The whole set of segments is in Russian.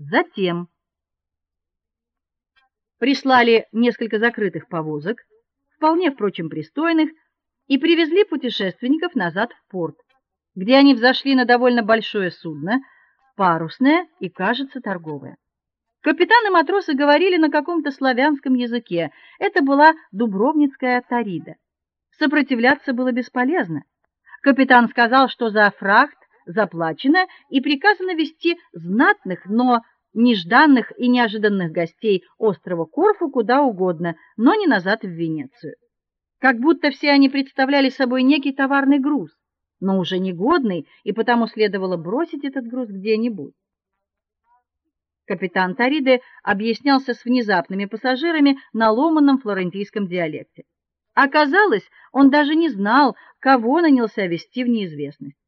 Затем прислали несколько закрытых повозок, вполне, впрочем, пристойных, и привезли путешественников назад в порт, где они взошли на довольно большое судно, парусное и, кажется, торговое. Капитан и матросы говорили на каком-то славянском языке. Это была дубровницкая тарида. Сопротивляться было бесполезно. Капитан сказал, что за фрахт заплачено и приказано вести знатных, но нежданных и неожиданных гостей острова Корфу куда угодно, но не назад в Венецию. Как будто все они представляли собой некий товарный груз, но уже негодный, и потому следовало бросить этот груз где-нибудь. Капитан Тариде объяснялся с внезапными пассажирами на ломаном флорентийском диалекте. Оказалось, он даже не знал, кого нанялся вести в неизвестность.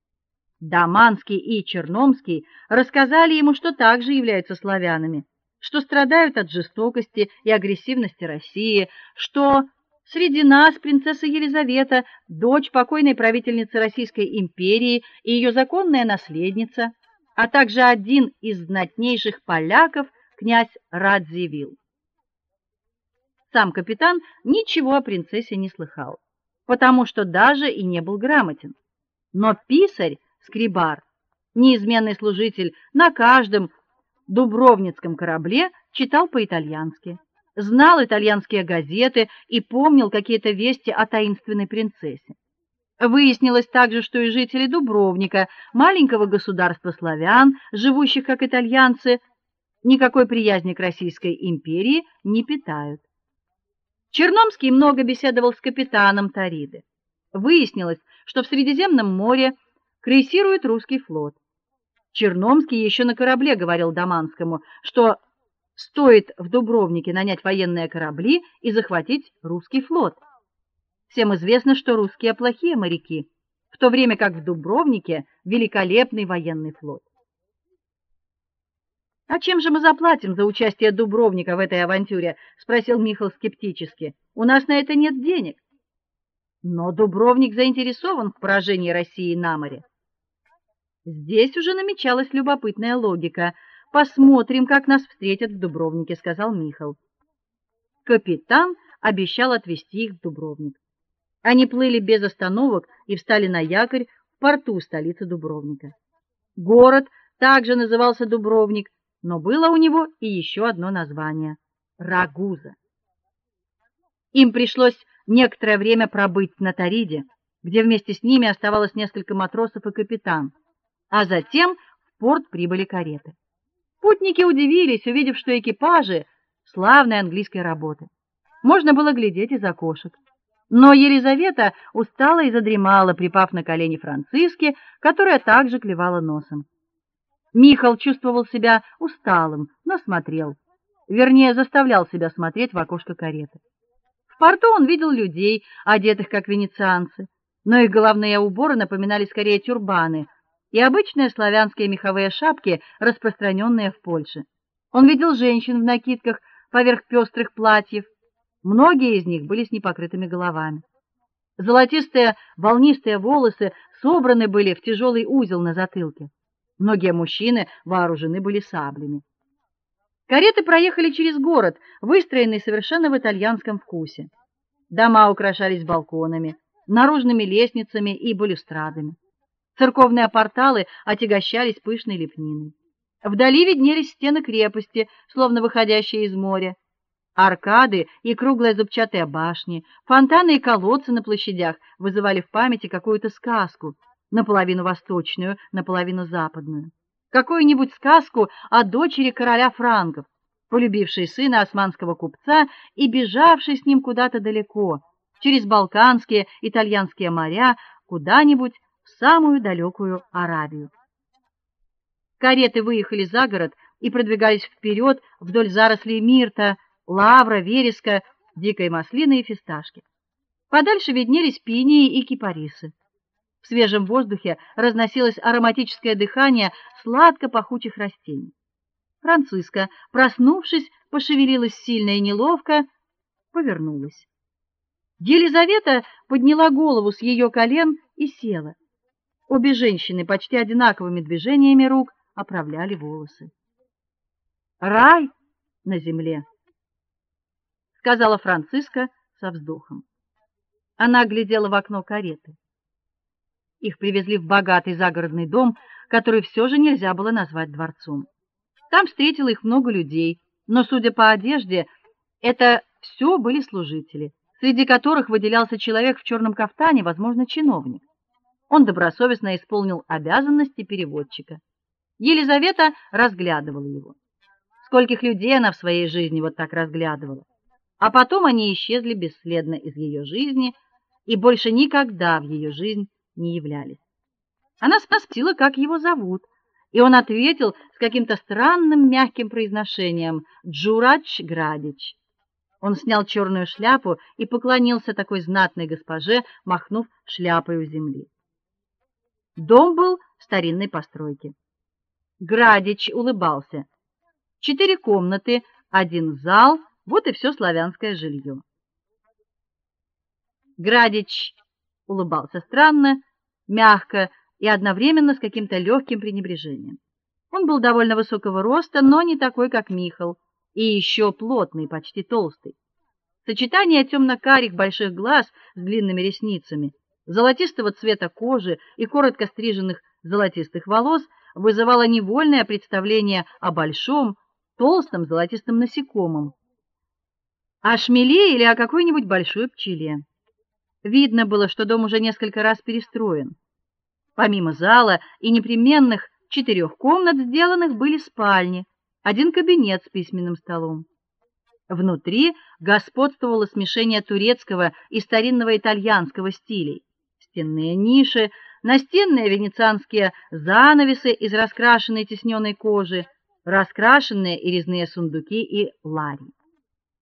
Даманский и Черномский рассказали ему, что также являются славянами, что страдают от жестокости и агрессивности России, что среди нас принцесса Елизавета, дочь покойной правительницы Российской империи и ее законная наследница, а также один из знатнейших поляков, князь Радзивилл. Сам капитан ничего о принцессе не слыхал, потому что даже и не был грамотен. Но писарь Скрибар, неизменный служитель на каждом дубровницком корабле, читал по-итальянски, знал итальянские газеты и помнил какие-то вести о таинственной принцессе. Выяснилось также, что и жители Дубровника, маленького государства славян, живущих как итальянцы, никакой приязни к Российской империи не питают. Черномский много беседовал с капитаном Тариды. Выяснилось, что в Средиземном море крейсирует русский флот. Черномский еще на корабле говорил Даманскому, что стоит в Дубровнике нанять военные корабли и захватить русский флот. Всем известно, что русские плохие моряки, в то время как в Дубровнике великолепный военный флот. А чем же мы заплатим за участие Дубровника в этой авантюре, спросил Михаил скептически. У нас на это нет денег. Но Дубровник заинтересован в поражении России на море. Здесь уже намечалась любопытная логика. Посмотрим, как нас встретят в Дубровнике, сказал Михаил. Капитан обещал отвезти их в Дубровник. Они плыли без остановок и встали на якорь в порту столицы Дубровника. Город также назывался Дубровник, но было у него и еще одно название Рагуза. Им пришлось некоторое время пробыть на Тариде, где вместе с ними оставалось несколько матросов и капитан а затем в порт прибыли кареты. Путники удивились, увидев, что экипажи славной английской работы. Можно было глядеть из окошек. Но Елизавета устала и задремала, припав на колени Франциске, которая также клевала носом. Михаил чувствовал себя усталым, но смотрел, вернее, заставлял себя смотреть в окошко кареты. В порту он видел людей, одетых как венецианцы, но их головные уборы напоминали скорее тюрбаны, и обычные славянские меховые шапки, распространенные в Польше. Он видел женщин в накидках поверх пестрых платьев. Многие из них были с непокрытыми головами. Золотистые волнистые волосы собраны были в тяжелый узел на затылке. Многие мужчины вооружены были саблями. Кареты проехали через город, выстроенный совершенно в итальянском вкусе. Дома украшались балконами, наружными лестницами и балюстрадами. Церковные порталы отягощались пышной лепниной. Вдали виднелись стены крепости, словно выходящие из моря. Аркады и круглые зубчатые башни, фонтаны и колодцы на площадях вызывали в памяти какую-то сказку, наполовину восточную, наполовину западную. Какую-нибудь сказку о дочери короля франков, полюбившей сына османского купца и бежавшей с ним куда-то далеко, через балканские, итальянские моря, куда-нибудь самую далекую Аравию. Кареты выехали за город и продвигались вперед вдоль зарослей мирта, лавра, вереска, дикой маслины и фисташки. Подальше виднелись пинии и кипарисы. В свежем воздухе разносилось ароматическое дыхание сладко-пахучих растений. Франциска, проснувшись, пошевелилась сильно и неловко, повернулась. Елизавета подняла голову с ее колен и села. Обе женщины почти одинаковыми движениями рук оправляли волосы. Рай на земле, сказала Франциска со вздохом. Она глядела в окно кареты. Их привезли в богатый загородный дом, который все же нельзя было назвать дворцом. Там встретило их много людей, но, судя по одежде, это все были служители, среди которых выделялся человек в черном кафтане, возможно, чиновник. Он добросовестно исполнил обязанности переводчика. Елизавета разглядывала его. Скольких людей она в своей жизни вот так разглядывала. А потом они исчезли бесследно из ее жизни и больше никогда в ее жизнь не являлись. Она спросила, как его зовут, и он ответил с каким-то странным мягким произношением: Джурач Градич. Он снял черную шляпу и поклонился такой знатной госпоже, махнув шляпой у земли. Дом был старинной постройки. Градич улыбался. Четыре комнаты, один зал, вот и все славянское жилье. Градич улыбался странно, мягко и одновременно с каким-то легким пренебрежением. Он был довольно высокого роста, но не такой, как Михал, и еще плотный, почти толстый. Сочетание темно карих больших глаз с длинными ресницами золотистого цвета кожи и коротко стриженных золотистых волос вызывало невольное представление о большом, толстом золотистом насекомом, о шмеле или о какой-нибудь большой пчеле. Видно было, что дом уже несколько раз перестроен. Помимо зала и непременных четырех комнат, сделанных были спальни, один кабинет с письменным столом. Внутри господствовало смешение турецкого и старинного итальянского стилей стенные ниши, настенные венецианские занавесы из раскрашенной тисненной кожи, раскрашенные и резные сундуки и лари.